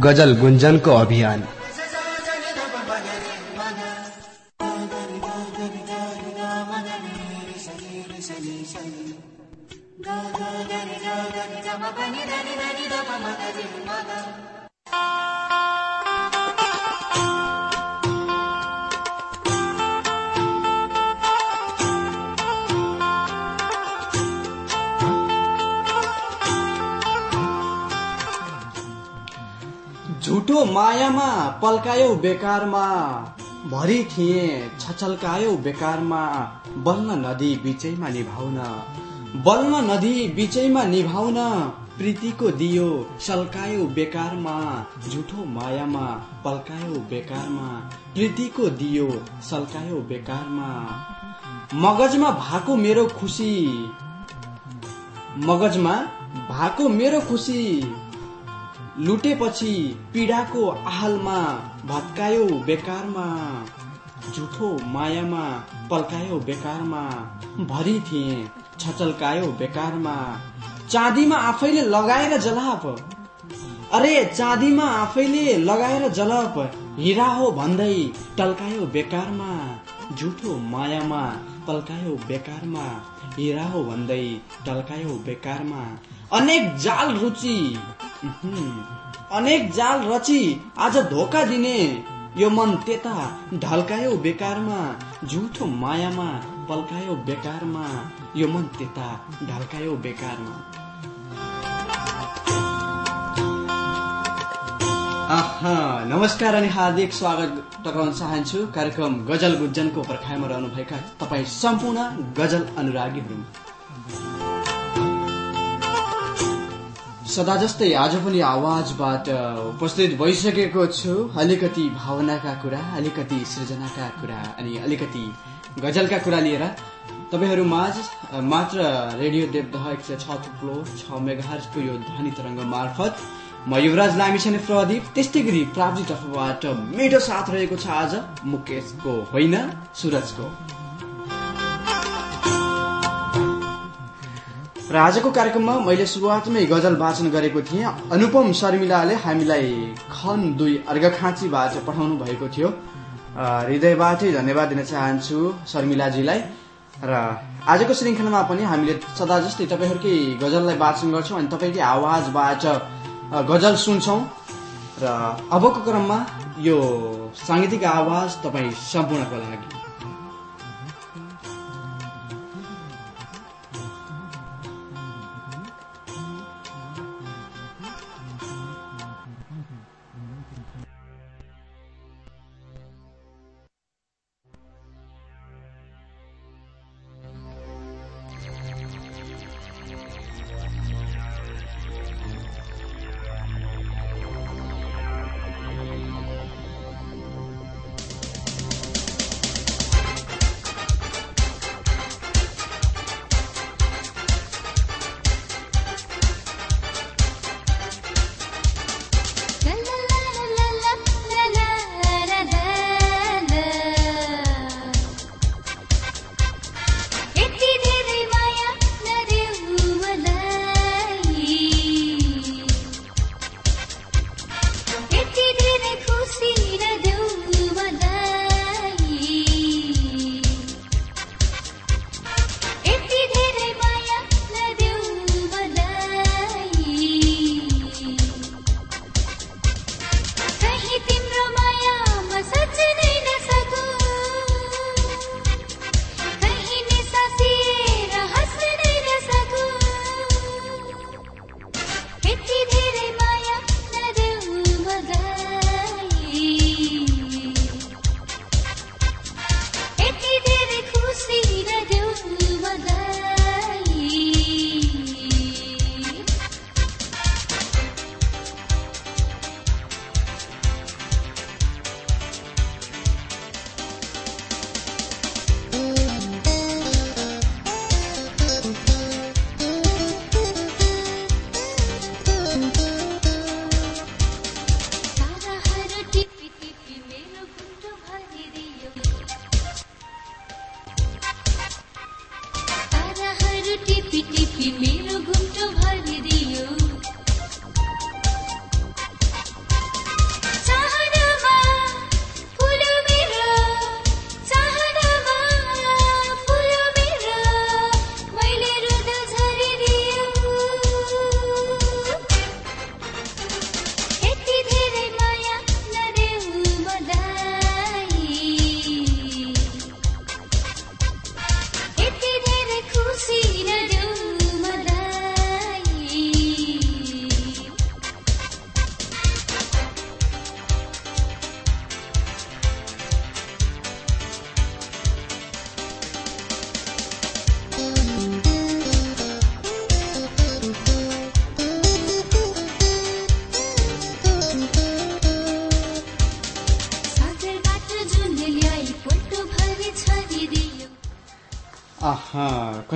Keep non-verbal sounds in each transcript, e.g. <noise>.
गजल गुन्जनको अभियान। बेकारमा भरि थिए छचल्कायो बेकारमा बल्न नदी बिचैमा निभाउन। बल्न नदी बिचैमा निभाउन प्रीतिको दियो सल्कायो बेकारमा झुठो मायामा पल्कायो बेकारमा प्रीतिको दियो सल्कायो बेकारमा। मगजमा भएको मेरो खुसी मगजमा भएको मेरो खुसी लुटेपछि पीडाको आहलमा भत्कायो बेकारमा झुठो मायामा पल्कायो बेकारमा भरि थिए छचल्कायो बेकारमा। चाँदीमा आफैले लगाएर जलाप। अरे चाँदीमा आफैले लगाएर जलप। हिरा हो भन्दै टल्कायो बेकारमा झुठो मायामा पल्कायो बेकारमा। हिरा हो भन्दै टल्कायो बेकारमा। अनेक जाल रुचि अनेक जाल रची आज धोका दिने। यो मन त्यता ढल्कायो बेकारमा झुठो मायामा पल्कायो बेकारमा। यो मन त्यता ढल्कायो बेकारमा। नमस्कार अनि हार्दिक स्वागत टकाउन चाहन्छु। कार्यक्रम गजल गुज्जनको पर्खाइमा रहनुभएका तपाईँ सम्पूर्ण गजल अनुरागीहरू। सदा जस्तै आज पनि आवाजबाट उपस्थित भइसकेको छु। अलिकति भावनाका कुरा अलिकति सृजनाका कुरा अनि अलिकति गजलका कुरा लिएर। तपाईँहरू माझ मात्र रेडियो देवदह एक सय छ थुप्लो छ मेगाहरको यो ध्वनि तरङ्ग मार्फत म युवराज लामिछाने प्रदीप। त्यस्तै गरी प्राप्ति तर्फबाट मिठो साथ रहेको छ आज मुकेशको होइन सुरजको। र आजको कार्यक्रममा मैले सुरुवातमै गजल वाचन गरेको थिएँ। अनुपम शर्मिलाले हामीलाई खन दुई अर्घखाँचीबाट पठाउनु भएको थियो। हृदयबाटै धन्यवाद दिन चाहन्छु शर्मिलाजीलाई। र आजको श्रृङ्खलामा पनि हामीले सदा जस्तै तपाईँहरूकै गजललाई वाचन गर्छौँ अनि तपाईँकै आवाजबाट गजल सुन्छौँ। र अबको क्रममा यो साङ्गीतिक आवाज तपाईँ सम्पूर्णको लागि।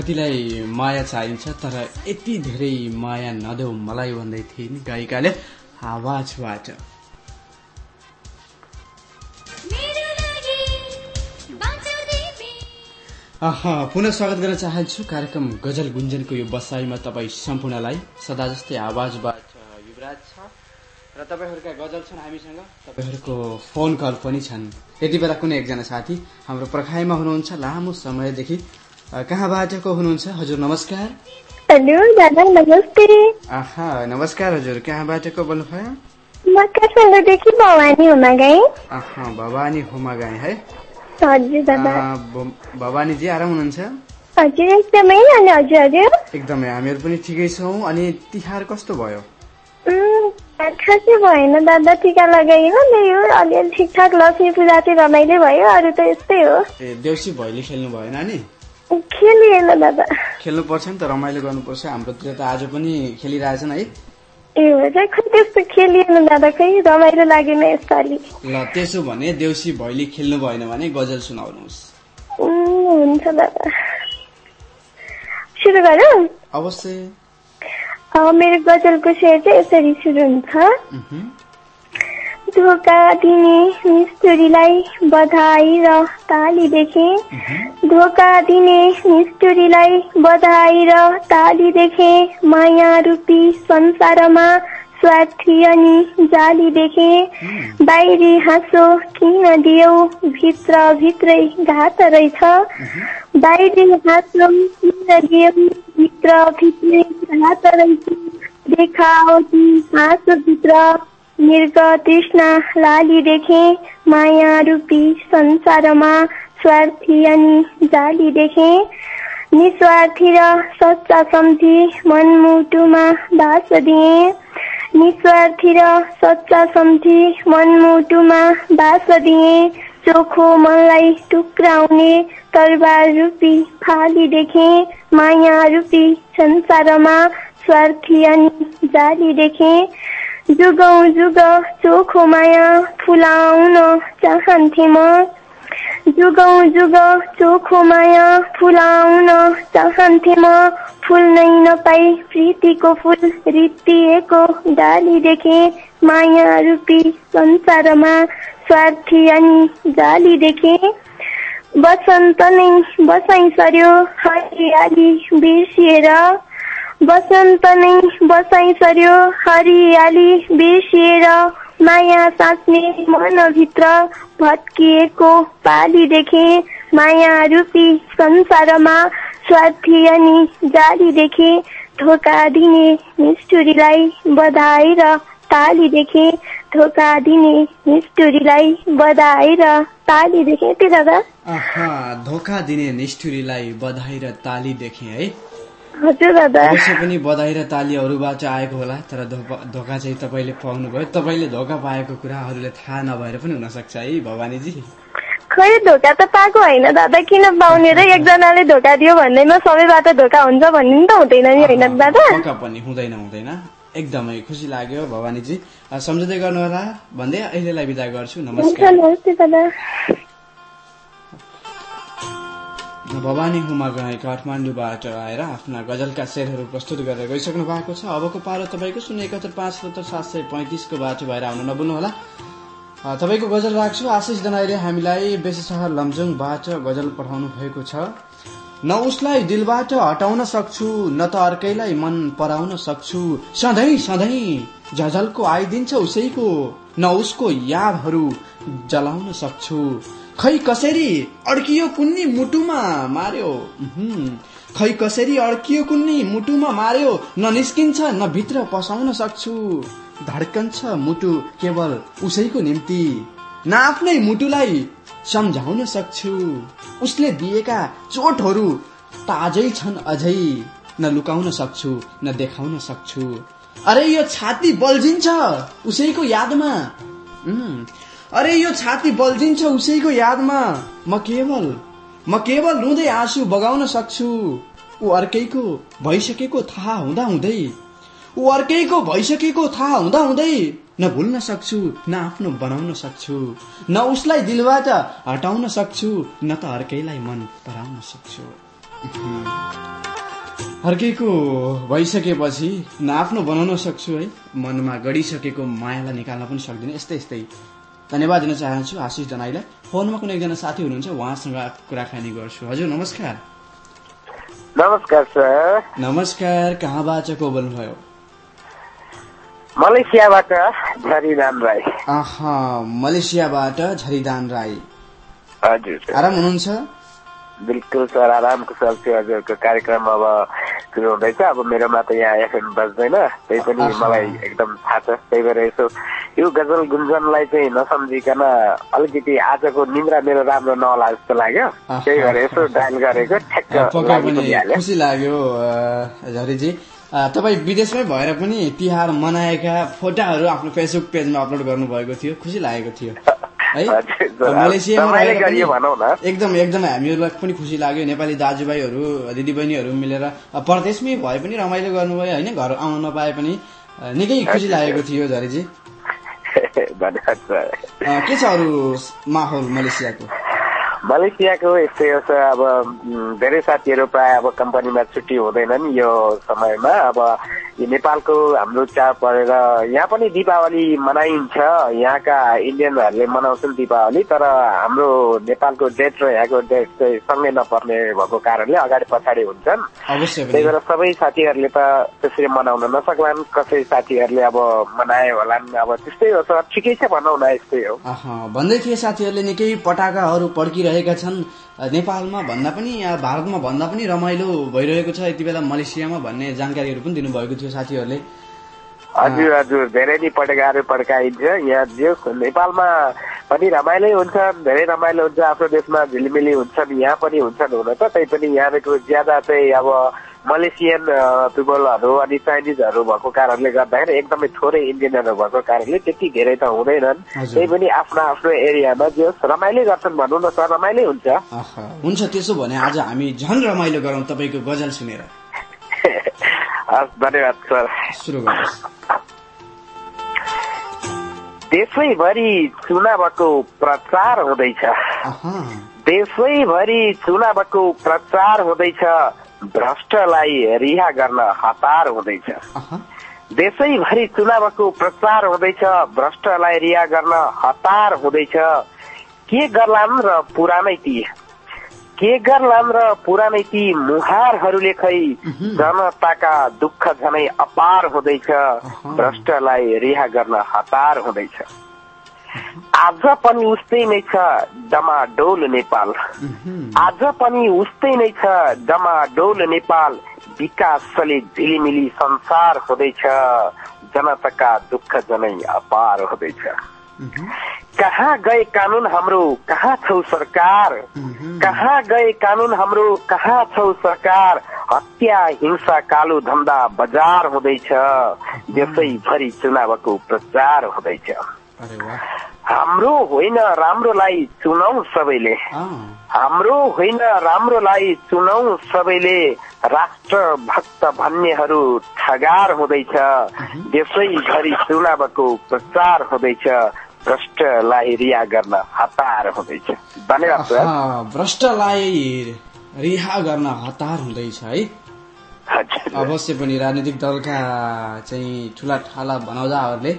कतिलाई माया चाहिन्छ तर यति धेरै माया नदेऊ मलाई भन्दै थिए नि गायिकाले आवाजबाट। पुनः स्वागत गर्न चाहन्छु कार्यक्रम गजल गुन्जनको यो बसाइमा तपाईँ सम्पूर्णलाई। सदा जस्तै आवाजबाट युवराज छ। र तपाईँहरूका गजल छन् हामीसँग। तपाईँहरूको फोन कल पनि छन्। यति बेला कुनै एकजना साथी हाम्रो पर्खाइमा हुनुहुन्छ लामो समयदेखि अ, कहाँबाट को हुनुहुन्छ? हजुर नमस्कार। हेलो दादा नमस्ते। आहा नमस्कार हजुर कहाँबाट को बोल्नुभयो? भवानी हुन गएँ आहा भवानी हुमा गए है भवानीजी आराम हुनुहुन्छ? हजुर एकदमै। अनि हजुर हजुर। एकदमै हामीहरू पनि ठिकै छौँ। अनि तिहार कस्तो भयो? खासै भएन दादा। टिका लगाइयो त्यही हो अलिअलि ठिकठाक लक्ष्मी पूजा चाहिँ रमाइलो भयो। अरू त यस्तै हो। ए देउसी भैली खेल्नु भएन नि? खेलिएन दादा। खेल्नु पर्छ नि त रमाइलो गर्नुपर्छ। हाम्रोतिर त आज पनि खेलिरहेछन् है। ल त्यसो भने देउसी भैली खेल्नु भएन भने गजल सुनाउनुहोस्। मेरो गजलको शेर चाहिँ यसरी सुरु हुन्छ। धोका दिने निष्ठुरीलाई बधाई र ताली देखे धोका दिने निष्ठुरीलाई बधाई र ताली देखे माया रूपी संसारमा स्वार्थी अनि जाली देखे बाहिरी हाँसो किन दियौ? भित्र भित्रै घात रहेछ। बाहिरी हाँसो किन दियौ? भित्र भित्रै घात रहेछ। देखाओ हाँसो भित्र मृग तृष्णा लाली देखे माया रूपी संसारमा स्वार्थी अनि जाली देखे। निस्वार्थी र सच्चा सम्झी मनमुटुमा बास दिए। निस्वार्थी र सच्चा सम्झी मनमुटुमा बास दिए। चोखो मनलाई टुक्राउने तरबार रूपी फाली देखे। माया रूपी संसारमा स्वार्थी अनि जाली देखे। जुगौँ जुग चोखो माया फुलाउन चाहन्थे म जुगौँ जुग चोखो माया फुलाउन चाहन्थे म फुल्नै नपाई प्रीतिको फुल रित्तिएको डाली देखे माया रूपी संसारमा स्वार्थी अनि जाली देखे। बसन्त नै बसाइ सर्यो हरियाली बिर्सिएर बसन्त नै बसाइ सर्यो हरियाली बिर्सिएर माया साँच्ने मनभित्र भत्किएको पाली देखे माया रूपी संसारमा स्वार्थी अनि जाली देखे धोका दिने निष्ठुरीलाई बधाई र ताली देखे धोका दिने निष्ठुरीलाई बधाई र ताली देखे आहा धोका दिने निष्ठुरीलाई बधाई र ताली देखे है। अवश्य पनि बधाई र ताली अरूबाट आएको होला तर धोका चाहिँ तपाईँले पाउनुभयो। तपाईँले धोका पाएको कुरा अरूले थाहा नभएर पनि हुनसक्छ है भवानीजी। खै धोका त पाएको होइन दादा। किन पाउने र एकजनाले धोका दियो भन्दैमा सबैबाट धोका हुन्छ भन्ने नि त हुँदैन नि होइन दादा? पनि हुँदैन हुँदैन। एकदमै खुसी लाग्यो भवानीजी। सम्झँदै गर्नुहोला भन्दै अहिलेलाई विदा गर्छु। नमस्कार। भवानी हुमा गए काठमाडौँबाट आएर आफ्ना गजलका शेरहरू प्रस्तुत गरेर गइसक्नु भएको छ। अबको पालो तपाईँको शून्य एकहत्तर पाँच सत्तर सात सय पैँतिसको बाटो भएर आउन नभुल्नुहोला। अ, तपाईँको गजल राख्छु। आशिष दनाईले हामीलाई बेसी सहर लमजुङबाट गजल पठाउनु भएको छ। न उसलाई दिलबाट हटाउन सक्छु न त अर्कैलाई मन पराउन सक्छु। सधैँ सधैँ झझलको आइदिन्छ उसैको न उसको यादहरू जलाउन सक्छु। खै कसरी अड्कियो कुन्नी मुटुमा मार्यो। खै कसरी अड्कियो कुन्नी मुटुमा मार्यो? न निस्किन्छ न भित्र पसाउन सक्छु। धड्कन्छ मुटु केवल उसैको निम्ति। न आफ्नै मुटुलाई सम्झाउन सक्छु। उसले दिएका चोटहरू ताजै छन् अझै। न लुकाउन सक्छु न देखाउन सक्छु। अरे यो छाती बल्झिन्छ उसैको यादमा। अरे यो छाती बल्झिन्छ उसैको यादमा। म केवल म केवल रुँदै आँसु बगाउन सक्छु। ऊ अर्कैको भइसकेको थाहा हुँदा हुँदै ऊ अर्कैको भइसकेको थाहा हुँदा हुँदै न भुल्न सक्छु न आफ्नो बनाउन सक्छु न उसलाई दिलबाट हटाउन सक्छु न त अर्कैलाई मन पराउन सक्छु। अर्कैको भइसकेपछि न आफ्नो बनाउन सक्छु है। मनमा गढिसकेको मायालाई निकाल्न पनि सक्दिनँ। यस्तै यस्तै। धन्यवाद दिन चाहन्छु आशिष जनाईलाई फोनमा कुनै एकजना साथी हुनुहुन्छ उहाँसँग कुराकानी गर्छु। हजुर नमस्कार। नमस्कार सर। नमस्कार कहाँबाट को बोल्नुभयो? मलेसियाबाट झरिराम राई। आहा मलेसियाबाट झरिदान राई। हजुर। आराम हुनुहुन्छ? बिल्कुल सर आराम कुशल हजुरको कार्यक्रम अब सुरु हुँदैछ अब मेरोमा त यहाँ एफएम बज्दैन। त्यही पनि। मलाई एकदम थाहा छ। त्यही भएर यसो यो गजल गुन्जनलाई चाहिँ नसम्झिकन अलिकति आजको निन्द्रा मेरो राम्रो नहोला जस्तो लाग्यो। त्यही भएर यसो डायल गरेको ठ्याक्क खुसी लाग्यो झरीजी। तपाईँ विदेशमै भएर पनि तिहार मनाएका फोटाहरू आफ्नो फेसबुक पेजमा अपलोड गर्नुभएको थियो। खुसी लागेको थियो। <laughs> एकदम <laughs> एकदम हामीहरूलाई पनि खुसी लाग्यो। नेपाली दाजुभाइहरू दिदीबहिनीहरू मिलेर परदेशमै भए पनि रमाइलो गर्नुभयो होइन? घर आउन नपाए पनि निकै खुसी लागेको थियो झरीजी। <laughs> के छ अरू माहौल मलेसियाको? मलेसियाको यस्तै हो सर अब धेरै साथीहरू प्राय अब कम्पनीमा छुट्टी हुँदैनन् यो समयमा। अब नेपालको हाम्रो चाड परेर यहाँ पनि दीपावली मनाइन्छ। यहाँका इन्डियनहरूले मनाउँछन् दीपावली तर हाम्रो नेपालको डेट र यहाँको डेट चाहिँ सँगै नपर्ने भएको कारणले अगाडि पछाडि हुन्छन्। त्यही भएर सबै साथीहरूले त त्यसरी मनाउन नसक्लान् कसै साथीहरूले अब मनाए होलान्। अब त्यस्तै हो सर ठिकै छ भनौँ न यस्तै हो। भन्दै थिए साथीहरूले निकै पटाकाहरू पड्किरहेका छन्। नेपालमा भन्दा पनि या भारतमा भन्दा पनि रमाइलो भइरहेको छ यति बेला मलेसियामा भन्ने जानकारीहरू पनि दिनुभएको थियो साथीहरूले। हजुर हजुर धेरै नै पड्काहरू पड्काइन्छ। यहाँ जो नेपालमा पनि रमाइलै हुन्छ धेरै रमाइलो हुन्छ। आफ्नो देशमा झिलिमिली हुन्छन् यहाँ पनि हुन्छन् हुन त तै पनि यहाँको ज्यादा चाहिँ अब मलेसियन पिपलहरू अनि चाइनिजहरू भएको कारणले गर्दाखेरि एकदमै थोरै इन्डियनहरू भएको कारणले त्यति धेरै त हुँदैनन्। त्यही पनि आफ्नो आफ्नो एरियामा जो रमाइलै गर्छन् भनौँ न सर रमाइलै हुन्छ। हुन्छ त्यसो भने आज हामी झन रमाइलो गरौँ तपाईँको गजल सुनेर। <laughs> हस् धन्यवाद सर। सुरु देशैभरि चुनावको प्रचार हुँदैछ। देशैभरि चुनावको प्रचार हुँदैछ। भ्रष्टलाई रिहा गर्न हतार हुँदैछ। देशैभरि चुनावको प्रचार हुँदैछ भ्रष्टलाई रिहा गर्न हतार हुँदैछ। के गर्लान् र पुरानै ती? के गर्लान् र पुरानै ती मुहारहरूले खै जनताका दुःख झनै अपार हुँदैछ। भ्रष्टलाई रिहा गर्न हतार हुँदैछ। आज पनि उस्तै नै छ डमाडोल नेपाल। आज पनि उस्तै नै छ डमाडोल नेपाल। विकासले झिलिमिली संसार हुँदैछ। जनताका दुःख जनै अपार हुँदैछ। कहाँ गए कानून हाम्रो कहाँ छौ सरकार? कहाँ गए कानून हाम्रो कहाँ छौ सरकार? हत्या हिंसा कालो धन्दा बजार हुँदैछ। देशैभरि चुनावको प्रचार हुँदैछ। हाम्रो होइन राम्रोलाई चुनौ सबैले। हाम्रो होइन राम्रोलाई चुनौ सबैले। राष्ट्र भक्त भन्नेहरू ठगार हुँदैछ। देशैभरि चुनावको प्रचार हुँदैछ। भ्रष्टलाई रिया गर्न हतार हुँदैछ। धन्यवाद भ्रष्टलाई रिहा गर्न हतार हुँदैछ है। अवश्य पनि राजनीतिक दलका चाहिँ ठुला ठाला भनाउँदाहरूले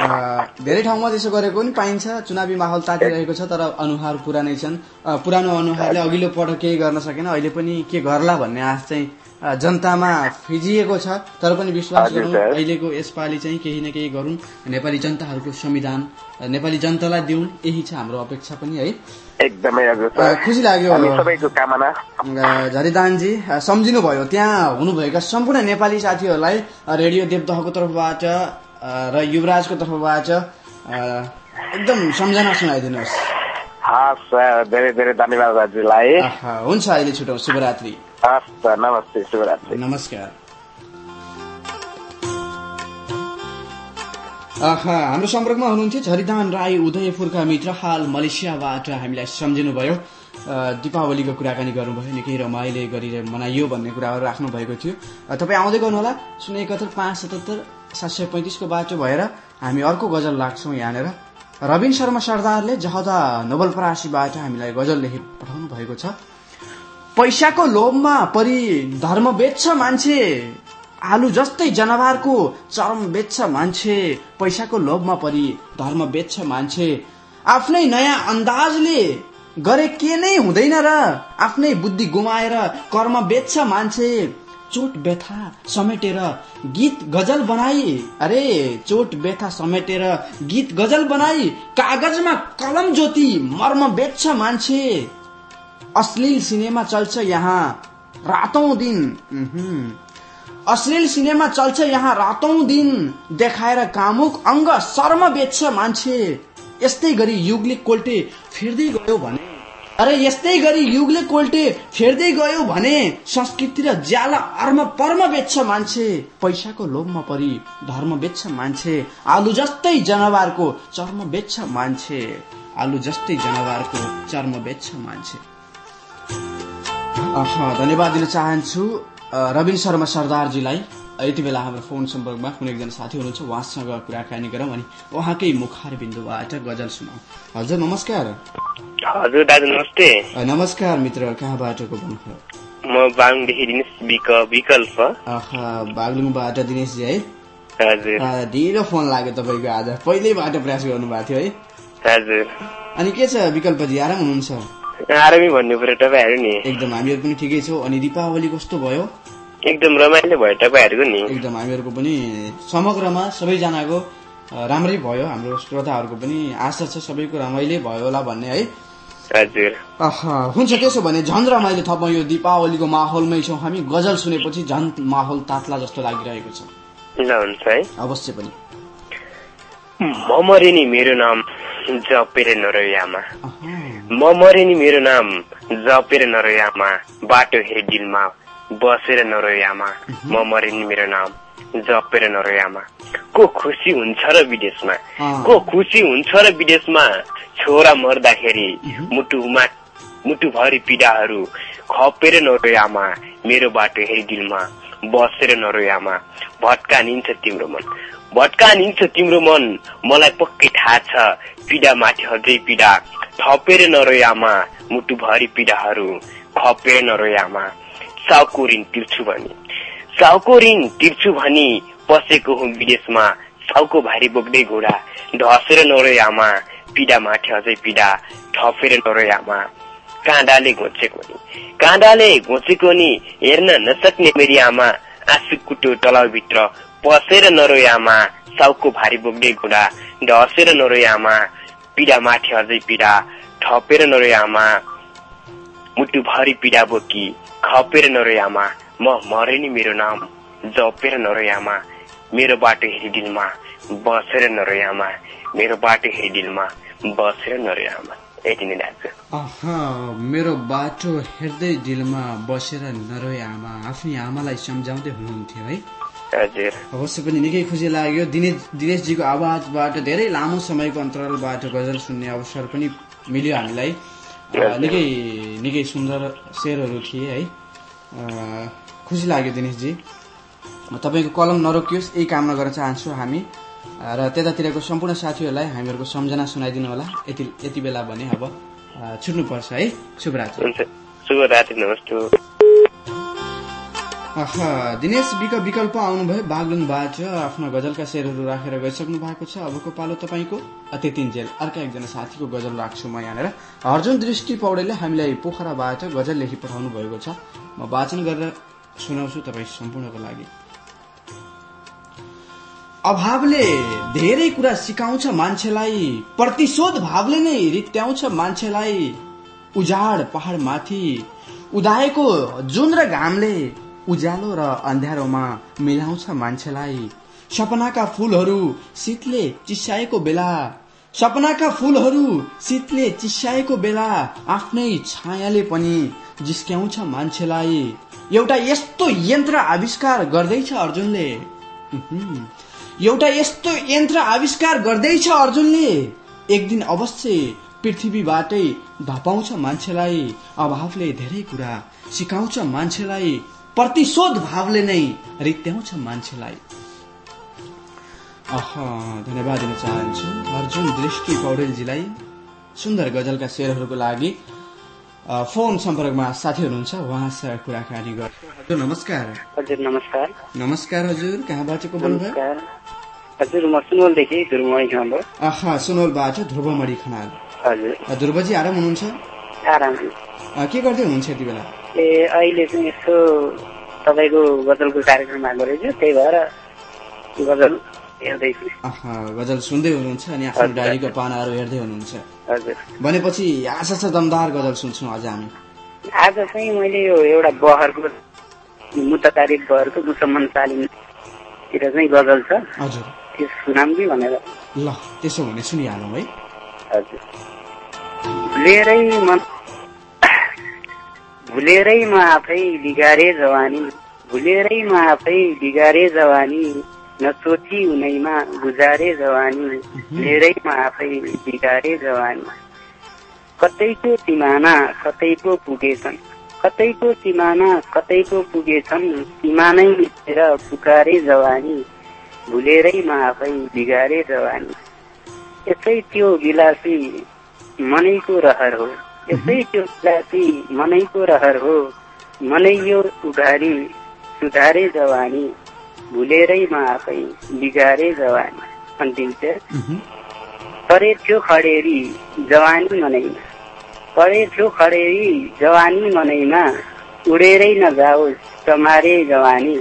धेरै ठाउँमा त्यसो गरेको पनि पाइन्छ। चुनावी माहौल तातिरहेको छ तर अनुहार पुरानै छन्। पुरानो अनुहारले अघिल्लो पटक केही गर्न सकेन। अहिले पनि के गर्ला भन्ने आश चाहिँ जनतामा फिजिएको छ। तर पनि विश्वास गरौँ। अहिलेको यसपालि चाहिँ केही न केही गरौँ। नेपाली जनताहरूको संविधान नेपाली जनतालाई दिउँ यही छ हाम्रो अपेक्षा पनि है। एकदमै खुसी लाग्यो। सबैको कामना। झरिदानजी सम्झिनुभयो। त्यहाँ हुनुभएका सम्पूर्ण नेपाली साथीहरूलाई रेडियो देवदहको तर्फबाट र युवराजको तर्फबाट एकदम सम्झना सुनाइदिनुहोस्। हस् सर धेरै धेरै धन्यवाद आहा, हुन्छ अहिले छुटौँ शुभरात्रि। हस् नमस्ते शुभरात्रि। नमस्कार। हाम्रो सम्पर्कमा हुनुहुन्थ्यो झरिदान राई उदयपुरका मित्र हाल मलेसियाबाट हामीलाई सम्झिनुभयो। दीपावलीको कुराकानी गर्नुभयो निकै रमाइलो गरी मनाइयो भन्ने कुराहरू राख्नु भएको थियो तपाईँ आउँदै गर्नुहोला। शून्य एकहत्तर पाँच सतहत्तर सात सय पैँतिसको बाटो भएर हामी अर्को गजल लाग्छौँ यहाँनिर। रविन शर्मा सरदारले जहदा नोबलपरासीबाट हामीलाई गजल लेखी पठाउनु भएको छ। पैसाको लोभमा परि धर्म बेच्छ मान्छे आलु जस्तै जनावरको चरम बेच्छ मान्छे पैसाको लोभमा परि धर्म बेच्छ मान्छे। आफ्नै नयाँ अन्दाजले गरे के नै हुँदैन र आफ्नै बुद्धि गुमाएर कर्म बेच्छ मान्छे। चोट व्यथा समेटेर गीत गजल बनाई। अरे चोट व्यथा समेटेर गीत गजल बनाई। कागजमा कलम ज्योति मर्म बेच्छ मान्छे। अश्लील सिनेमा चल्छ यहाँ रातौं दिन। अश्लील सिनेमा चल्छ यहाँ रातौं दिन। देखाएर कामुक अङ्ग शर्म बेच्छ मान्छे। यस्तै गरी युगले कोल्टे फेर्दै गयो भने। अरे यस्तै गरी युगले कोल्टे फेर्दै गयो भने संस्कृति र ज्याला अर्म पर्म बेच्छ मान्छे। पैसाको लोभमा परि धर्म बेच्छ मान्छे। आलु जस्तै जनावरको चर्म बेच्छ मान्छे। आलु जस्तै जनावरको चर्म बेच्छ मान्छे। धन्यवाद दिन चाहन्छु रविन शर्मा सरदारजीलाई। यति बेला हाम्रो फोन सम्पर्कमा कुनै एकजना साथी हुनुहुन्छ उहाँसँग कुराकानी गरौँ अनि उहाँकै मुखार बिन्दुबाट गजल सुनाऊ हजुर नमस्कार। हजुर दाजु नमस्ते। नमस्कार मित्र कहाँबाट को भन्नुभयो? म दिनेश विक विकल्प। बागलुङबाट दिनेशजी है? ढिलो फोन लाग्यो तपाईँको आज। पहिल्यैबाट प्रयास गर्नुभएको थियो है? हजुर। अनि के छ विकल्पजी आराम हुनुहुन्छ? आरामै भन्नु पर्यो तपाईँहरू नि। एकदम हामीहरू पनि ठिकै छौँ। अनि दीपावली कस्तो भयो? एकदम रमाइलो भयो तपाईँहरूको नि। एकदम हामीहरूको पनि समग्रमा सबैजनाको राम्रै भयो। हाम्रो श्रोताहरूको पनि आशा छ सबैको रमाइलो भयो होला भन्ने है। हजुर। हुन्छ त्यसो भने झन् रमाइलो थप यो दीपावलीको माहौलमै छौँ हामी। गजल सुनेपछि झन् माहौल तात्ला जस्तो लागिरहेको छ। ल हुन्छ है। अवश्य पनि। म मरे नि मेरो नाम जपेर नरोयामा म मरे नि मेरो नाम जपेर नरोयामा बाटो हेरे दिलमा बसेर नरोयामा। म मरे नि मेरो नाम। जपेर नरोयामा। को खुसी हुन्छ र विदेशमा। को खुसी हुन्छ र विदेशमा? छोरा मर्दाखेरि मुटुमा मुटुभरि पीडाहरू खपेर नरोयामा मेरो बाटो हेरी दिलमा बसेर नरोयामा। भट्का निन्छ तिम्रो मन। भट्का निन्छ तिम्रो मन। मलाई पक्कै थाहा छ। पीडा माथि अझै पीडा। थपेर नरोयामा। मुटुभरि पीडाहरू खपेर नरोयामा। साउको ऋण तिर्छु भने। साउको ऋण तिर्छु भनी पसेको हुँ विदेशमा। साउको भारी बोक्दै घोडा ढसेर नरोयामा पीडा माथि अझै पीडा थपेर नरोयामा काँडाले घोचेको नि। काँडाले घोचेको नि हेर्न नसक्ने मेरी आमा। आँसु कुटो तलाउभित्र पसेर नरोयामा साउको भारी बोक्दै घोडा ढसेर नरोयामा पीडा माथि अझै पीडा थपेर नरोयामा मुटु भरि पीडा बोकी खपेर नरोयामा म मरे नि मेरो नाम जपेर नरोयामा मेरो बाटो हेरी दिलमा बसेर नरोयामा मेरो बाटो हेरी दिलमा बसेर नरोयामा यति नै मेरो बाटो हेर्दै दिलमा बसेर नरोए आमा आफ्नै आमालाई सम्झाउँदै हुनुहुन्थ्यो है। हजुर। अवश्य पनि निकै खुसी लाग्यो। दिनेश दिनेशजीको आवाजबाट धेरै लामो समयको अन्तरालबाट गजल सुन्ने अवसर पनि मिल्यो हामीलाई। निकै निकै सुन्दर शेरहरू थिए है। अ, खुसी लाग्यो दिनेशजी। तपाईँको कलम नरोकियोस् यही कामना गर्न चाहन्छु हामी। र त्यतातिरको सम्पूर्ण साथीहरूलाई हामीहरूको सम्झना सुनाइदिनु होला। यति यति बेला भने अब छुट्नुपर्छ है। शुभरात्री। शुभरात्रि नमस्ते। दिनेश विक विकल्प आउनुभयो। बागलुङबाट आफ्ना गजलका शेरहरू राखेर गइसक्नु भएको छ। अबको पालो तपाईँको त्यतिन्जेल अर्का एकजना साथीको गजल राख्छु म यहाँनिर। अर्जुन दृष्टि पौडेलले हामीलाई पोखराबाट गजल लेखी पठाउनु भएको छ। म वाचन गरेर सुनाउँछु तपाईँ सम्पूर्णको लागि। अभावले धेरै कुरा सिकाउँछ मान्छेलाई। प्रतिशोध भावले नै रित्याउँछ मान्छेलाई। उजाड पहाड माथि उदाएको जुन र घामले उज्यालो र अन्ध्यारोमा मिलाउँछ मान्छेलाई। सपनाका फूलहरू शीतले चिस्याएको बेला। सपनाका फूलहरू शीतले चिस्याएको बेला आफ्नै छायाले पनि जिस्क्याउँछ मान्छेलाई। एउटा यस्तो यन्त्र आविष्कार गर्दैछ अर्जुनले। एउटा यस्तो यन्त्र आविष्कार गर्दैछ अर्जुनले। एक दिन अवश्य पृथ्वीबाटै धपाउँछ मान्छेलाई अभावले धेरै कुरा सिकाउँछ मान्छेलाई। प्रतिशोध भावले नै रित्याउँछ मान्छेलाई। धन्यवाद दिन चाहन्छु। अर्जुन दृष्टि पौडेलजीलाई सुन्दर गजलका शेरहरूको लागि फोन सम्पर्कमा साथी हुनुहुन्छ। उहाँसँग कुराकानी गर्छु हजुर नमस्कार। हजुर नमस्कार। नमस्कार हजुर। कहाँबाट को बोल्नुभयो? नमस्कार। हजुर म सुनवलदेखि धुर्मणी खम्बो आहा सुनौलबाट ध्रुवमणि खनाल। हजुर। ध्रुवजी आराम हुनुहुन्छ? आराम। के गर्दै हुनुहुन्छ यति बेला? ए अहिले चाहिँ यसो तपाईँको गजलको कार्यक्रम भएको रहेछ। त्यही भएर गजल हेर्दैछु गजल सुन्दै हुनुहुन्छ अनि आफ्नो। डायरीको पानाहरू हेर्दै हुनुहुन्छ। हजुर। भनेपछि आशा छ दमदार गजल सुन्छौँ आज हामी। आज चाहिँ मैले यो एउटा बहरको मुततारिफ बहरको मुसम्मन तालिमतिर चाहिँ गजल छ। हजुर। त्यो सुनाम कि भनेर? ल त्यसो भने सुनिहालौँ है। हजुर। भुलेरै म भुलेरै म आफै बिगारे जवानी भुलेरै म आफै बिगारे जवानी नसोची उनैमा गुजारे जवानी भुलेरै म आफै बिगारे जवानी। कतैको सिमाना कतै पो पुगेछन् कतैको सिमाना कतै पो पुगेछन् सिमानै मिचेर पुकारे जवानी भुलेरै म आफै बिगारे जवानी। यसै त्यो विलासी मनैको रहर हो। यसै त्यो विलासी मनैको रहर हो मनै यो उघारी सुधारे जवानी भुलेरै म आफै बिगारे जवानी अन्तिम परे थियो खडेरी जवानी मनैमा। परे थियो खडेरी जवानी मनैमा। उडेरै नजाओस् समारे जवानी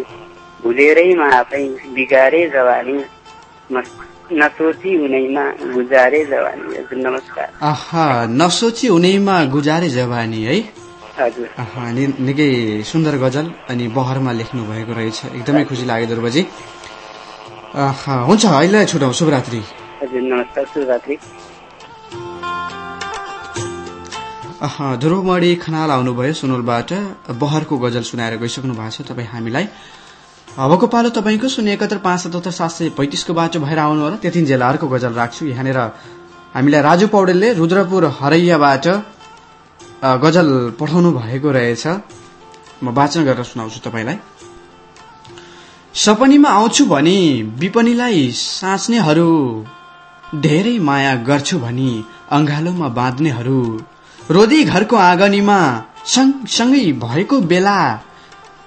भुलेरै म आफै बिगारे जवानी। म- नसोची उनैमा गुजारे जवानी हजुर नमस्कार। नसोची हुनेमा गुजारे जवानी है? नि- निकै सुन्दर गजल अनि बहरमा लेख्नु भएको रहेछ। एकदमै खुसी लाग्यो आहा हुन्छ अहिले छुटाउँ शुभरात्रि। हजुर नमस्कार शुभरात्रि। आहा ध्रुवमणि खनाल आउनुभयो सुनोलबाट। बहरको गजल सुनाएर गइसक्नु भएको छ तपाईँ हामीलाई। अबको पालो तपाईँको शून्य एकहत्तर पाँच सतहत्तर सात सय पैँतिसको बाटो भएर आउनु होला। त्यति जेल अर्को गजल राख्छु। यहाँनिर हामीलाई राजु पौडेलले रुद्रपुर हरैयाबाट गजल पठाउनु भएको रहेछ। म वाचन गरेर सुनाउँछु तपाईँलाई। सपनीमा आउँछु भनी विपनीलाई साँच्नेहरू धेरै माया गर्छु भनी अङ्गालोमा बाँध्नेहरू। रोदी घरको आँगनीमा सँगसँगै भएको बेला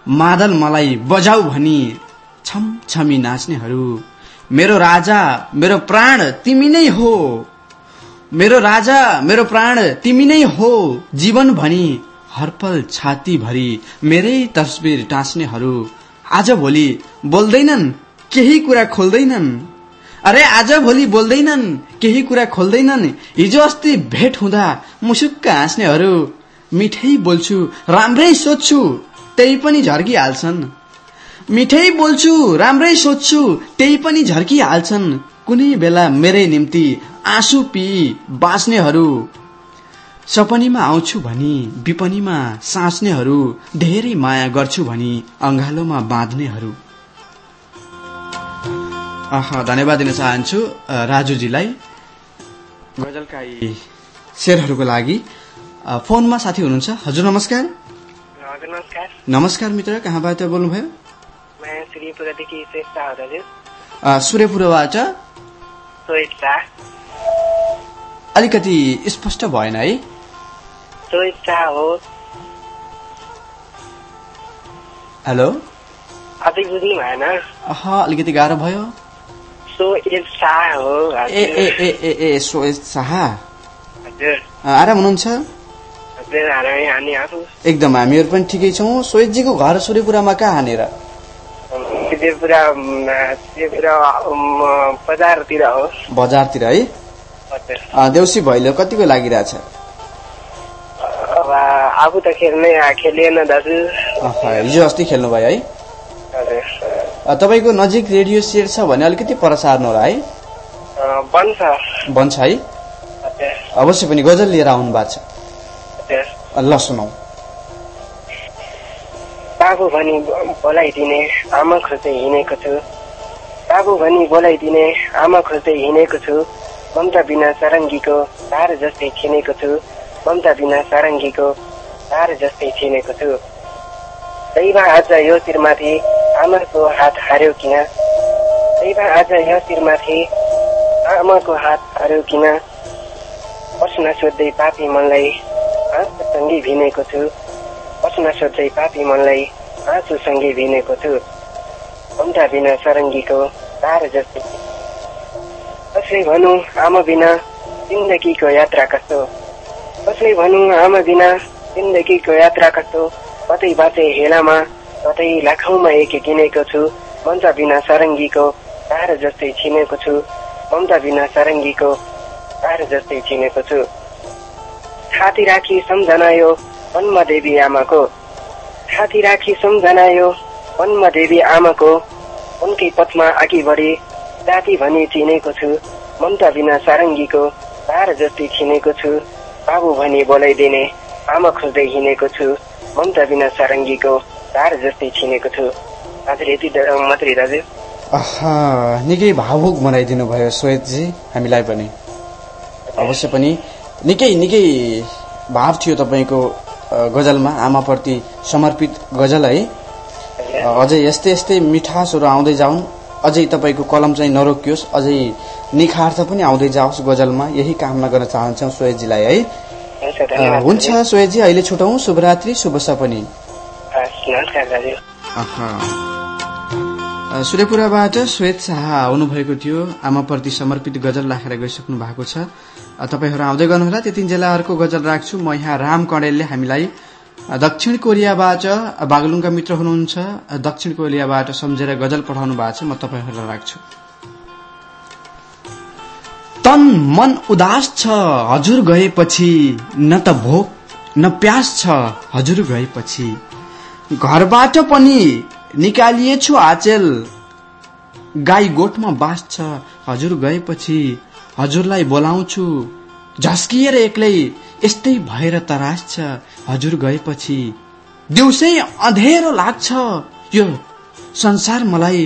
मादल मलाई बजाऊ भनी छम छमी नाच्नेहरू। मेरो राजा मेरो प्राण तिमी नै हो। मेरो राजा मेरो प्राण तिमी नै हो जीवन भनी हरपल छाती भरी मेरै तस्बिर टाँच्नेहरू। आज भोलि बोल्दैनन् केही कुरा खोल्दैनन्। अरे आज भोलि बोल्दैनन् केही कुरा खोल्दैनन् हिजो अस्ति भेट हुँदा मुसुक्क हाँस्नेहरू। मिठै बोल्छु राम्रै सोध्छु। त्यही पनि झर्किहाल्छन्। मिठै बोल्छु राम्रै सोध्छु त्यही पनि झर्किहाल्छन्। कुनै बेला मेरै निम्ति आँसु पिई बाँच्नेहरू। सपनीमा आउँछु भनी विपनीमा साँच्नेहरू धेरै माया गर्छु भनी अङ्गालोमा बाँध्नेहरू। धन्यवाद दिन चाहन्छु राजुजीलाई। गजलका यी शेरहरूको लागि। फोनमा साथी हुनुहुन्छ। हजुर नमस्कार। हजुर नमस्कार। नमस्कार मित्र कहाँबाट बोल्नुभयो? सूर्यपुरबाट। अलिकति स्पष्ट भएन है। हेलो? अझै बुझ्नु भएन। अह अलिकति गाह्रो भयो। ए ए ए ए सोएज शाह आराम हुनुहुन्छ? एकदम हामीहरू पनि ठिकै छौँ। सोएजीको घर सूर्यपुरामा कहाँ हानेर? बजारतिर हो। देउसी भैलो कतिको लागिरहेछ? अब आफू त खेल्नै खेलिएन दाजु। अह, हिजो अस्ति खेल्नु भयो है? तपाईँको नजिक रेडियो सेट छ भने अलिकति पर सार्नु होला है? बन्छ। है? अवश्य पनि गजल लिएर आउनु भएको छ। ल सुनौ बाबु भनी बोलाइदिने आमा खोज्दै हिँडेको छु। बाबु भनी बोलाइदिने आमा खोज्दै हिँडेको छु। ममता बिना सारङ्गीको तार जस्तै छिनेको छु। ममता बिना सारङ्गीको तार जस्तै छिनेको छु। दैवा आज यो शिरमाथि आमाको हात हार्यो किन? दैवा आज यो शिरमाथि आमाको हात हार्यो किन? प्रश्न सोध्दै पापी मनलाई आँसुसँगै भिनेको छु। पस्न सोचै पापी मनलाई आँसुसँगै भिनेको छु। ममता बिना सरङ्गीको तार जस्तै। कसै भनौँ आमा बिना जिन्दगीको यात्रा कस्तो? कसै भनौँ आमा बिना जिन्दगीको यात्रा कस्तो? कतै बाँचे हेलामा कतै लाखौँमा एक किनेको छु। ममता बिना सरङ्गीको तार जस्तै छिनेको छु। ममता बिना सरङ्गीको तार जस्तै छिनेको छु। छाती राखी सम्झना यो वनमा देवी आमाको। छाती राखी सम्झना यो वनमा देवी आमाको। उनकै पथमा अघि बढे जाति भनी चिनेको छु ममता बिना सारङ्गीको तार जस्तै छिनेको छु बाबु भनी बोलाइदिने आमा खोज्दै हिँडेको छु ममता बिना सारङ्गीको तार जस्तै छिनेको छु। हजुर यति मात्रै दाजु। निकै भावुक बनाइदिनु भयो श्वेतजी हामीलाई पनि। अवश्य पनि निकै निकै भाव थियो तपाईँको गजलमा आमाप्रति समर्पित गजल है। अझै यस्तै यस्तै मिठासहरू आउँदै जाउन्। अझै तपाईँको कलम चाहिँ नरोकियोस्। अझै निखार्थ पनि आउँदै जाओस् गजलमा। यही कामना गर्न चाहन्छौँ श्वेतजीलाई है। हुन्छ श्वेतजी अहिले छुटौँ शुभरात्रि शुभ सपनी। सूर्यपुराबाट श्वेत शाह आउनुभएको थियो। आमाप्रति समर्पित गजल राखेर गइसक्नु भएको छ। तपाईँहरू आउँदै गर्नुहोला। त्यति जेला अर्को गजल राख्छु। म यहाँ राम कणेलले हामीलाई दक्षिण कोरियाबाट बागलुङका मित्र हुनुहुन्छ दक्षिण कोरियाबाट सम्झेर गजल पठाउनु भएको छ। म तपाईँहरूलाई राख्छु। तन मन उदास छ हजुर गएपछि न त भोक न प्यास छ हजुर गएपछि। घरबाट पनि निकालिएछु आचेल गाई गोठमा बास छ हजुर गएपछि हजुरलाई बोलाउँछु। झस्किएर एक्लै यस्तै भएर तरास छ हजुर गएपछि दिउँसै अँधेरो लाग्छ। यो संसार मलाई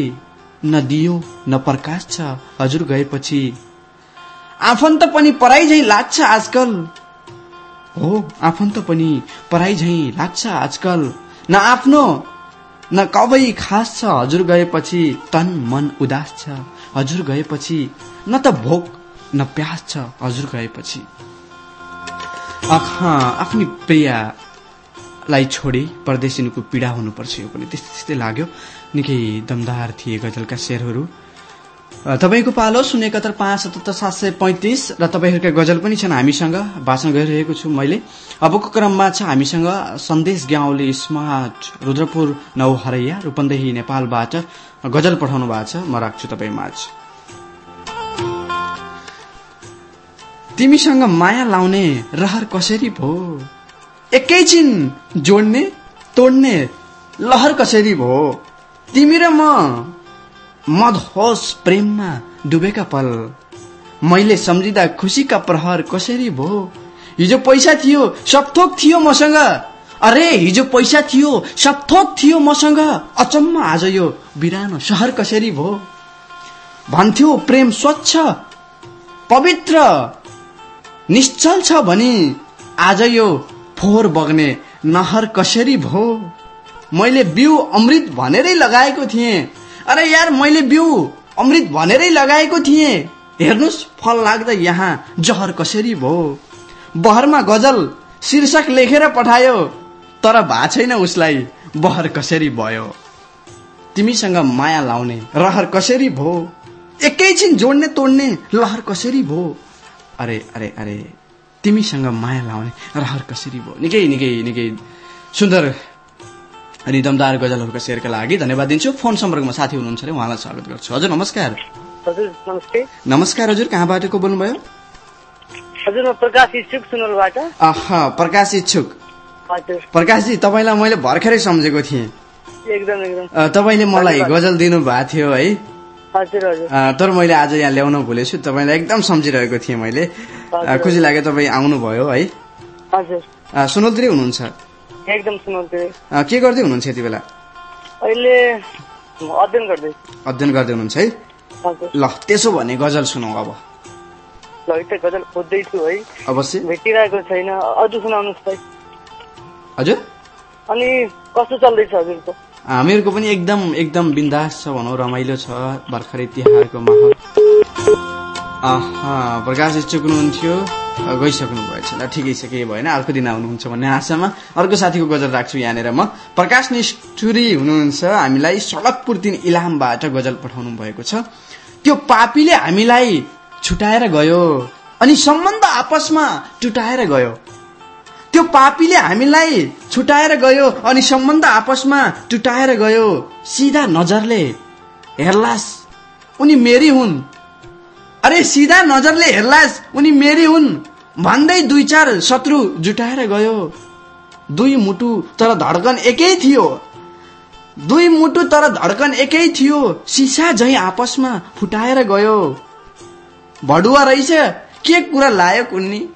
न दियो न प्रकाश छ। हजुर गएपछि आफन्त पनि पराई झै लाग्छ आजकल। हो आफन्त पनि पराई झै लाग्छ आजकल। न आफ्नो न कबै खास छ? हजुर गएपछि तन मन उदास छ। हजुर गएपछि न त भोक न प्यास छ। हजुर गएपछि। आखा आफ्नी प्रियालाई छोडे परदेशिनीको पीडा हुनुपर्छ। यो पनि त्यस्तै त्यस्तै लाग्यो। निकै दमदार थिए गजलका शेरहरू। तपाईँको पालो शून्य एकहत्तर पाँच सतहत्तर सात सय पैँतिस र तपाईँहरूका गजल पनि छन् हामीसँग। भाषण गरिरहेको छु मैले। अबको क्रममा छ हामीसँग सन्देश ग्याउले स्मार्ट रुद्रपुर नौ हरैया रूपन्देही नेपालबाट गजल पठाउनु भएको छ। म राख्छु तपाईँ माझ। तिमीसँग माया लाउने रहर कसरी भो? एकैछिन जोड्ने तोड्ने लहर कसरी भो? तिमी र म मदहोस प्रेममा डुबेका पल। मैले सम्झिँदा खुसीका प्रहर कसरी भो? हिजो पैसा थियो सब थोक थियो मसँग। अरे हिजो पैसा थियो सब थोक थियो मसँग। अचम्म आज यो बिरानो सहर कसरी भो? भन्थ्यो प्रेम स्वच्छ पवित्र निश्चल छ भनी आज यो फोहोर बग्ने नहर कसरी भो? मैले बिउ अमृत भनेरै लगाएको थिएँ। अरे यार मैले बिउ अमृत भनेरै लगाएको थिएँ। हेर्नुहोस् फल लाग्दा यहाँ जहर कसरी भो बहरमा गजल शीर्षक लेखेर पठायो तर भा छैन उसलाई बहर कसरी भयो। तिमीसँग माया लाउने रहर कसरी भो एकैछिन जोड्ने तोड्ने लहर कसरी भो अरे अरे अरे तिमीसँग माया लाउने रहर कसरी भो निकै निकै निकै सुन्दर अनि दमदार गजलहरूका शेरका लागि धन्यवाद दिन्छु। फोन सम्पर्कमा साथी हुनुहुन्छ अरे उहाँलाई स्वागत गर्छु। हजुर नमस्कार। हजुर नमस्ते। नमस्कार हजुर कहाँबाट को बोल्नुभयो? हजुर म प्रकाश इच्छुक सुनलबाट। प्रकाश इच्छुक। प्रकाशजी तपाईँलाई मैले भर्खरै सम्झेको थिएँ। तपाईँले मलाई गजल दिनु भएको थियो है। तर मैले आज यहाँ ल्याउन भुलेछु। तपाईँलाई एकदम सम्झिरहेको थिएँ मैले। खुसी लाग्यो तपाईँ आउनुभयो है। सुनौलतिरै हुनुहुन्छ। एकदम के गर्दै हुनुहुन्छ यति बेला? अहिले अध्ययन गर्दैछु अध्ययन गर्दै हुनुहुन्छ है? ल त्यसो भने गजल सुनौ अब। ल त गजल खोज्दैछु है। अवश्य। भेटिरहेको छैन। अझ सुनाउनुहोस् भाइ। हजुर? अनि कस्तो चल्दैछ हजुरको? हामीहरूको पनि एकदम एकदम बिन्दास छ भनौँ रमाइलो छ। भर्खरै तिहारको माहौल। अहँ, प्रकाश इच्छुक हुनुहुन्थ्यो अ, गइसक्नु भएछ ल ठिकै छ केही भएन। अर्को दिन आउनुहुन्छ भन्ने आशामा अर्को साथीको गजल राख्छु यहाँनिर म। प्रकाश निष्ठुरी हुनुहुन्छ। हामीलाई सडकपुर दिन इलामबाट गजल पठाउनु भएको छ। त्यो पापीले हामीलाई छुटाएर गयो अनि सम्बन्ध आपसमा टुटाएर गयो। त्यो पापीले हामीलाई छुटाएर गयो अनि सम्बन्ध आपसमा टुटाएर गयो। सिधा नजरले हेर्लास उनी मेरी हुन्। अरे सिधा नजरले हेर्लास उनी मेरी हुन्। भन्दै दुई चार शत्रु जुटाएर गयो। दुई मुटु तर धड्कन एकै थियो। दुई मुटु तर धड्कन एकै थियो। सिसा झै आपसमा फुटाएर गयो। भडुवा रहेछ के कुरा लायक उनी?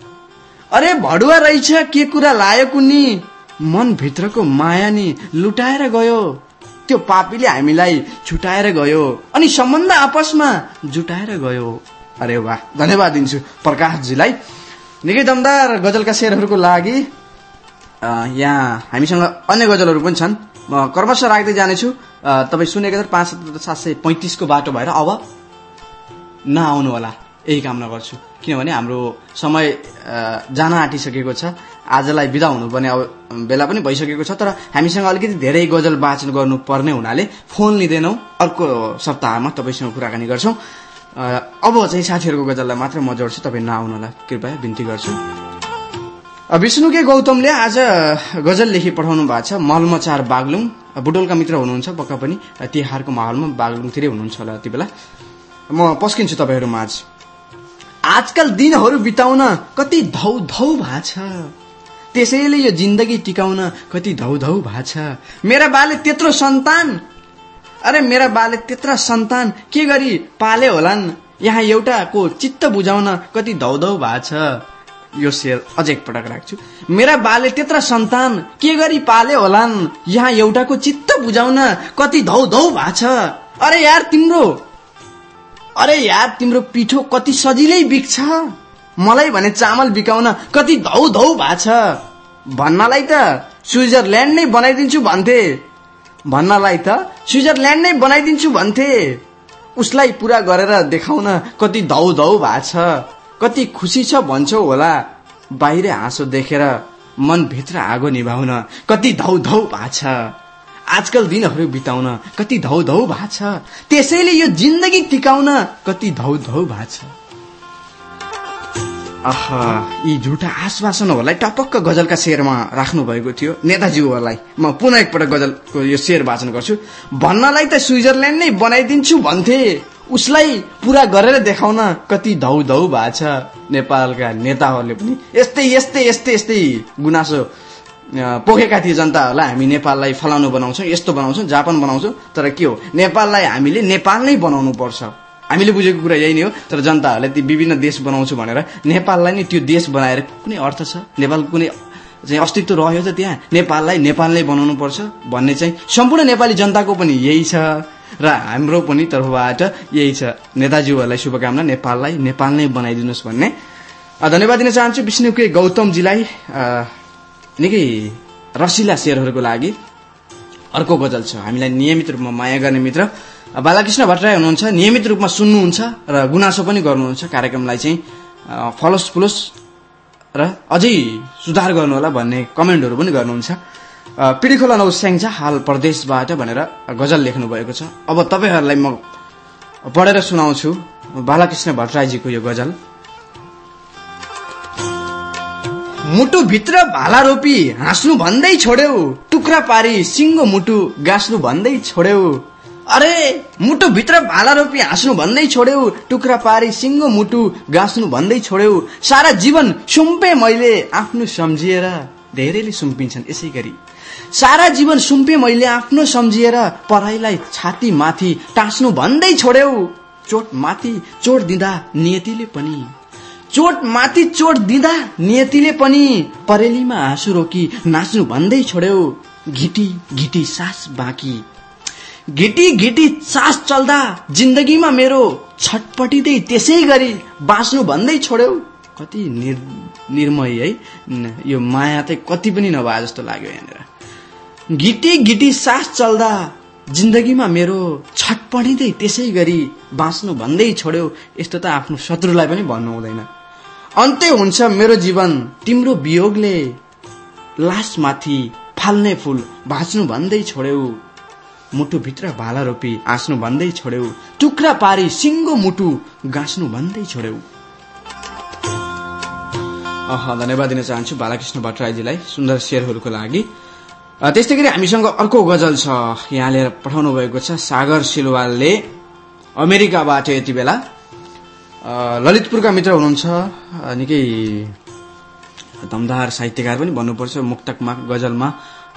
अरे भडुवा रहेछ के कुरा लायक उनी? मन भित्रको माया नि लुटाएर गयो। त्यो पापीले हामीलाई छुटाएर गयो। अनि सम्बन्ध आपसमा जुटाएर गयो। अरे वाह धन्यवाद दिन्छु प्रकाशजीलाई। निकै दमदार गजलका शेरहरूको लागि यहाँ हामीसँग अन्य गजलहरू पनि छन्। म कर्मश राख्दै जानेछु। तपाईँ सुनेको छ पाँच सत्र सात सय पैँतिसको बाटो भएर अब नआउनु होला। यही कामना गर्छु। किनभने हाम्रो समय जान आँटिसकेको छ। आजलाई बिदा हुनुपर्ने अब बेला पनि भइसकेको छ। तर हामीसँग अलिकति धेरै गजल वाचन गर्नुपर्ने हुनाले फोन लिँदैनौँ। अर्को सप्ताहमा तपाईँसँग कुराकानी गर्छौँ। अब चाहिँ साथीहरूको गजललाई मात्र म जोड्छु तपाईँ नआउनुलाई। कृपया बिन्ती गर्छु। विष्णुके गौतमले आज गजल लेखी पठाउनु भएको छ मलमचार बागलुङ। बुटोलका मित्र हुनुहुन्छ पक्का पनि। तिहारको माहौलमा बागलुङतिरै हुनुहुन्छ होला यति बेला। म पस्किन्छु तपाईँहरू माझ आजकल दिनहरू बिताउन कति धौ धौ भएको छ। त्यसैले यो जिन्दगी टिकाउन कति धौ धौ भएको छ। मेरा बाले त्यत्रो सन्तान अरे मेरा बाले त्यत्रा सन्तान के गरी पाले होलान्? यहाँ एउटाको चित्त बुझाउन कति धौ धौ भएको छ। यो शेर अझ एकपटक राख्छु। मेरा बाले त्यत्रा सन्तान के गरी पाले होलान्? यहाँ एउटाको चित्त बुझाउन कति धौ धौ भएको छ। अरे यार तिम्रो अरे यार तिम्रो पिठो कति सजिलै बिक्छ। मलाई भने चामल बिकाउन कति धौ धौ भएको छ। भन्नलाई त स्विजरल्यान्ड नै बनाइदिन्छु भन्थे। भन्नलाई त स्विजरल्यान्ड नै बनाइदिन्छु भन्थे। उसलाई पुरा गरेर देखाउन कति धौ धौ भएको छ कति खुसी छ भन्छौ होला। बाहिर हाँसो देखेर मनभित्र आगो निभाउन कति धौ धौ भएको छ। आजकल दिनहरू बिताउन कति धौ धौ भएको छ। त्यसैले यो जिन्दगी टिकाउन कति धौ धौ भएको छ। अह यी झुटा आश्वासनहरूलाई टपक्क गजलका शेरमा राख्नु भएको थियो। नेताजीहरूलाई म पुनः एकपटक गजलको यो शेर वाचन गर्छु। भन्नलाई त स्विजरल्यान्ड नै बनाइदिन्छु भन्थे। उसलाई पुरा गरेर देखाउन कति धौ धौ भएको छ नेपालका नेताहरूले पनि। यस्तै यस्तै यस्तै यस्तै गुनासो पोखेका थिए जनताहरूलाई हामी नेपाललाई फलाउनु बनाउँछौँ यस्तो बनाउँछौँ जापान बनाउँछौँ तर के हो? नेपाललाई हामीले नेपाल नै बनाउनु पर्छ हामीले बुझेको कुरा यही नै हो तर जनताहरूले ती विभिन्न देश बनाउँछु भनेर नेपाललाई नै त्यो देश बनाएर कुनै अर्थ छ? नेपालको कुनै चाहिँ अस्तित्व रह्यो त त्यहाँ। नेपाललाई नेपाल नै बनाउनु पर्छ भन्ने चाहिँ सम्पूर्ण नेपाली जनताको पनि यही छ र हाम्रो पनि तर्फबाट यही छ। नेताजीहरूलाई शुभकामना नेपाललाई नेपाल नै बनाइदिनुहोस् भन्ने। धन्यवाद दिन चाहन्छु विष्णुकै गौतमजीलाई। अ, निकै रसिला शेरहरूको लागि। अर्को गजल छ। हामीलाई नियमित रूपमा माया गर्ने मित्र बालाकृष्ण भट्टराई हुनुहुन्छ नियमित रूपमा सुन्नुहुन्छ र गुनासो पनि गर्नुहुन्छ कार्यक्रमलाई चाहिँ फलोस फुलोस र अझै सुधार गर्नु होला भन्ने कमेन्टहरू पनि गर्नुहुन्छ। अ, पिडिखोला नौ स्याङ्जा हाल प्रदेशबाट भनेर गजल लेख्नु भएको छ। अब तपाईँहरूलाई म पढेर सुनाउँछु बालाकृष्ण भट्टराईजीको यो गजल। मुटु भित्र भाला रोपी हाँस्नु भन्दै छोड्यौ टुक्रा पारी सिङ्गो मुटु गाँस्नु भन्दै छोड्यौ। अरे मुटु भित्र भाला रोपी हाँस्नु भन्दै छोड्यौ टुक्रा पारी सिङ्गो मुटु गाँस्नु भन्दै छोड्यौ। सारा जीवन सुम्पे मैले आफ्नो सम्झिएर धेरैले सुम्पिन्छन् यसै गरी। सारा जीवन सुम्पे मैले आफ्नो सम्झिएर पढाइलाई छाती माथि टाँस्नु भन्दै छोड्यौ। चोट माथि चोट दिँदा नियतिले पनि। चोट माथि चोट दिँदा नियतिले पनि परेलीमा आँसु रोकी नाच्नु भन्दै छोड्यौ। घिटी घिटी सास बाँकी। घिटी घिटी सास चल्दा जिन्दगीमा मेरो छटपटिँदै त्यसै गरी बाँच्नु भन्दै छोड्यौ। कति निर निर्मय है। यो माया चाहिँ कति पनि नभए जस्तो लाग्यो यहाँनिर। घिटी घिटी सास चल्दा जिन्दगीमा मेरो छटपढिँदै त्यसै गरी बाँच्नु भन्दै छोड्यो यस्तो त आफ्नो शत्रुलाई पनि भन्नु हुँदैन। अन्त्य हुन्छ मेरो जीवन तिम्रो वियोगले लासमाथि फाल्ने फुल भाँच्नु भन्दै छोड्यौ। मुटुभित्र भाला रोपी हाँस्नु भन्दै छोड्यौ टुक्रा पारी सिङ्गो मुटु गाँच्नु भन्दै छोड्यौ अह धन्यवाद दिन चाहन्छु बालकृष्ण भट्टराईजीलाई सुन्दर शेरहरूको लागि। त्यस्तै गरी हामीसँग अर्को गजल छ। यहाँ लिएर पठाउनु भएको छ सागर सिलवालले अमेरिकाबाट यति बेला। ललितपुरका मित्र हुनुहुन्छ। निकै दमदार साहित्यकार पनि भन्नुपर्छ मुक्तकमा गजलमा।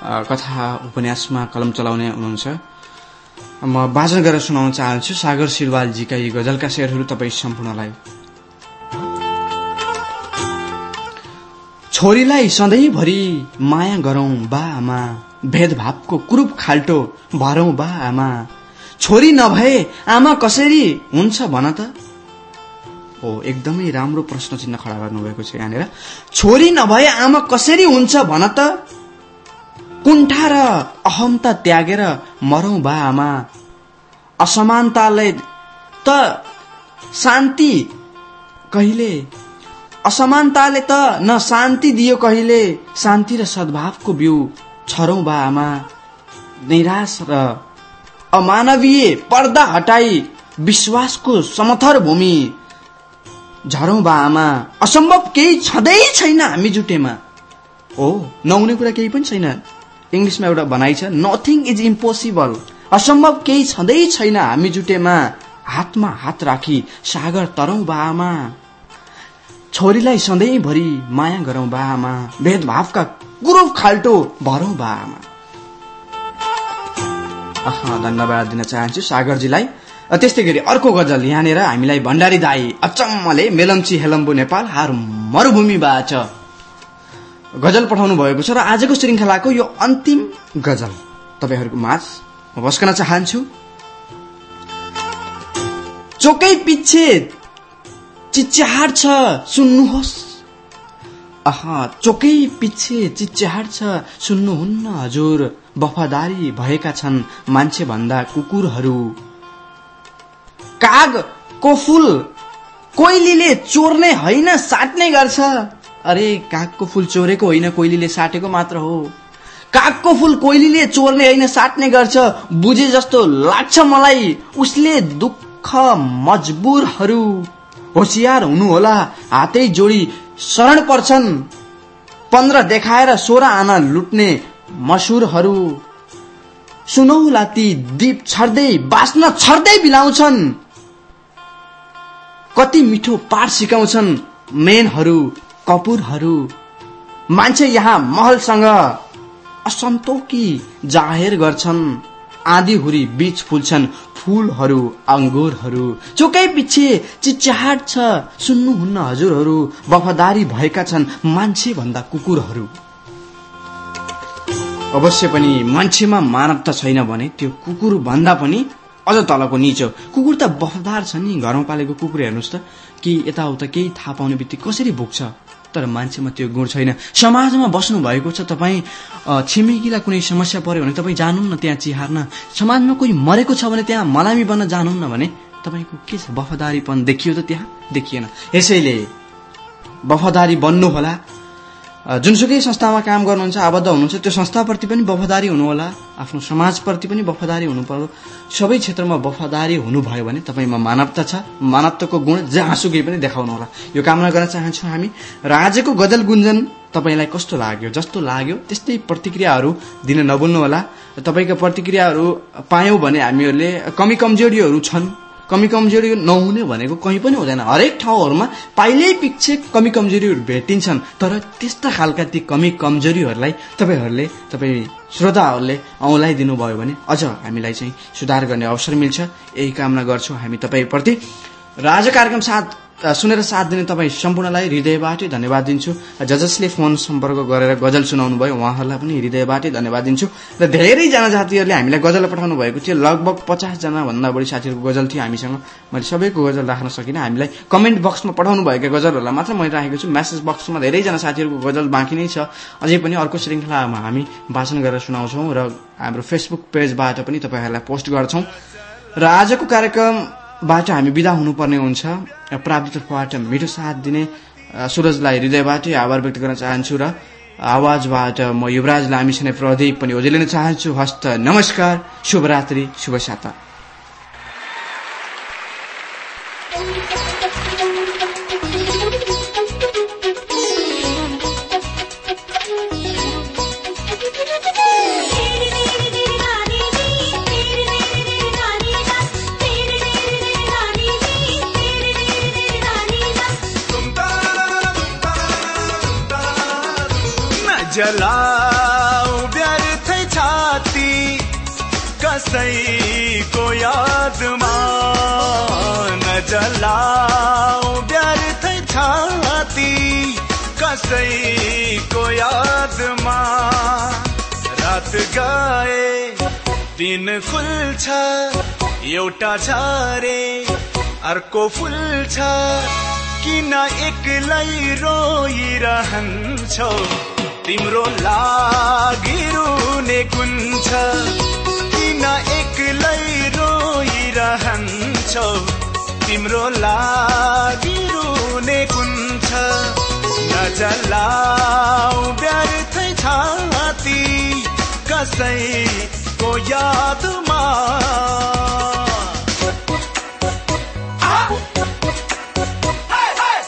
कथा उपन्यासमा कलम चलाउने हुनुहुन्छ। म वाचन गरेर सुनाउन चाहन्छु सागर सिलवालजीका यी गजलका शेरहरू तपाईँ सम्पूर्णलाई। छोरीलाई सधैँभरि माया गरौँ बा आमा भेदभावको कुरूप खाल्टो भरौँ बा आमा। छोरी नभए आमा कसरी हुन्छ भन त? हो एकदमै राम्रो प्रश्न चिन्ह खडा गर्नुभएको छ यहाँनिर। छोरी नभए आमा कसरी हुन्छ भन त? कुण्ठा र अहमता त्यागेर मरौँ बा आमा। असमानतालाई त शान्ति कहिले? असमानताले त न शान्ति दियो कहिले? शान्ति र सद्भावको बिउ छरौँ बा आमा। निराश र अमानवीय पर्दा हटाई विश्वासको समथर भूमि झरौँ बा आमा। असम्भव केही छँदै छैन हामी जुटेमा। हो नहुने कुरा केही पनि छैन। इङ्ग्लिसमा एउटा भनाइ छ नथिङ इज इम्पोसिबल असम्भव केही छँदै छैन हामी जुटेमा। हातमा हात राखी सागर तरौँ बा आमा छोरीलाई सधैँभरि माया गरौँ बा आमा भेदभावका कुरो खाल्टो भरौँ बा आमा आहा, धन्यवाद दिन चाहन्छु सागरजीलाई। त्यस्तै गरी अर्को गजल यहाँनिर हामीलाई भण्डारी दाई अचम्मले मेलम्ची हेलम्बु नेपाल हार मरुभूमिबाट गजल पठाउनु भएको छ र आजको श्रृङ्खलाको यो अन्तिम गजल। तपाईँहरूको माझ म भस्कन चाहन्छु। चोकै पिच्छे चिच्याहाट छ सुन्नुहोस्। आहा चोकै पिच्छे चिच्याहाट छ सुन्नुहुन्न हजुर। वफादारी भएका छन् मान्छे भन्दा कुकुरहरू। काग फुल कोइलीले चोर्ने होइन साट्ने गर्छ। अरे कागको फुल चोरेको होइन कोइलीले साटेको मात्र हो। कागको फुल कोइलीले चोर्ने होइन साट्ने गर्छ। बुझे जस्तो लाग्छ मलाई उसले दुःख मजबुरहरू। होसियार हुनुहोला हातै जोडी शरण पर्छन्। पन्ध्र देखाएर सोह्र आना लुट्ने मसुरहरू सुनौला ती दीप छर्दै बाँच्न छर्दै बिलाउँछन्। कति मिठो पाठ सिकाउँछन् मेनहरू। कपुरहरू। मान्छे यहाँ महलसँग असन्तोकी जाहेर गर्छन्। आधी हुरी बीच फुल्छन् फूलहरू अङ्गुरहरू। चोकै पछि चिच्याहाट छ सुन्नुहुन्न हजुरहरू। वफादारी भएका छन् मान्छे भन्दा कुकुरहरू। अवश्य पनि मान्छेमा मानवता छैन भने त्यो कुकुर भन्दा पनि अझ तलको निचो। कुकुर त वफादार छ नि घरमा पालेको कुकुर हेर्नुहोस् त। कि यताउता केही थाहा पाउने बित्तिकै कसरी भुक्छ? तर मान्छेमा त्यो गुण छैन। समाजमा बस्नु भएको छ तपाईँ छिमेकीलाई कुनै समस्या पर्यो भने तपाईँ जानुहुन्न त्यहाँ चिहार्न। समाजमा कोही मरेको छ भने त्यहाँ मलामी बन्न जानुहुन्न भने तपाईँको के छ? वफादारीपन देखियो त त्यहाँ? देखिएन। यसैले वफादारी बन्नु होला अ, जुनसुकै संस्थामा काम गर्नुहुन्छ आबद्ध हुनुहुन्छ त्यो संस्थाप्रति पनि वफादारी हुनु होला आफ्नो समाजप्रति पनि वफादारी हुनु पर्यो सबै क्षेत्रमा वफादारी हुनुभयो भने तपाईँमा मानवता छ। मानवताको गुण जहाँसुकै पनि देखाउनु होला। यो कामना गर्न चाहन्छौँ हामी। र आजको गजल गुन्जन तपाईँलाई कस्तो लाग्यो? जस्तो लाग्यो त्यस्तै प्रतिक्रियाहरू दिन नभुल्नु होला तपाईँको प्रतिक्रियाहरू पायौँ भने हामीहरूले कमी कमजोरीहरू छन्। कमी कमजोरी नहुने भनेको कहीँ पनि हुँदैन। हरेक ठाउँहरूमा पाइलै पिच्छे कमी कमजोरीहरू भेटिन्छन्। तर त्यस्ता खालका ती कमी कमजोरीहरूलाई तपाईँहरूले तपाईँ श्रोताहरूले औँलाइदिनु भयो भने अझ हामीलाई चाहिँ सुधार गर्ने अवसर मिल्छ। यही कामना गर्छौँ हामी तपाईँप्रति। र आज कार्यक्रम साथ सुनेर साथ दिने तपाईँ सम्पूर्णलाई हृदयबाटै धन्यवाद दिन्छु। ज जसले फोन सम्पर्क गरेर गजल सुनाउनु भयो उहाँहरूलाई पनि हृदयबाटै धन्यवाद दिन्छु। र धेरै जनजातिहरूले हामीलाई गजल पठाउनु भएको थियो। लगभग पचासजना भन्दा बढी साथीहरूको गजल थियो हामीसँग। मैले सबैको गजल राख्न सकिनँ। हामीलाई कमेन्ट बक्समा पठाउनु भएका गजलहरूलाई मात्र मैले राखेको छु। म्यासेज बक्समा धेरैजना साथीहरूको गजल बाँकी नै छ। अझै पनि अर्को श्रृङ्खलामा हामी भाषण गरेर सुनाउँछौँ र हाम्रो फेसबुक पेजबाट पनि तपाईँहरूलाई पोस्ट गर्छौँ। र आजको कार्यक्रमबाट हामी बिदा हुनुपर्ने हुन्छ तर्फबाट मिठो साथ दिने सुरजलाई हृदयबाटै आभार व्यक्त गर्न चाहन्छु र आवाजबाट म युवराज लामिछाने प्रदीप पनि ओझेलिन चाहन्छु। हस्त नमस्कार शुभरात्रि शुभ साता <laughs> जलाऊ व्यर्थै छाती कसैको यादमा जलाऊ व्यर्थै छाती कसैको यादमा। रात गए दिन खुल्छ एउटा झरे अर्को फुल्छ। किन एक्लै रोइरहन्छौ? तिम्रो लागि रुने कुन छ? किन एक्लै रोइरहन्छौ? तिम्रो लागि रुने कुन छ? नजलाउ व्यर्थै कसै कसैको यादमा।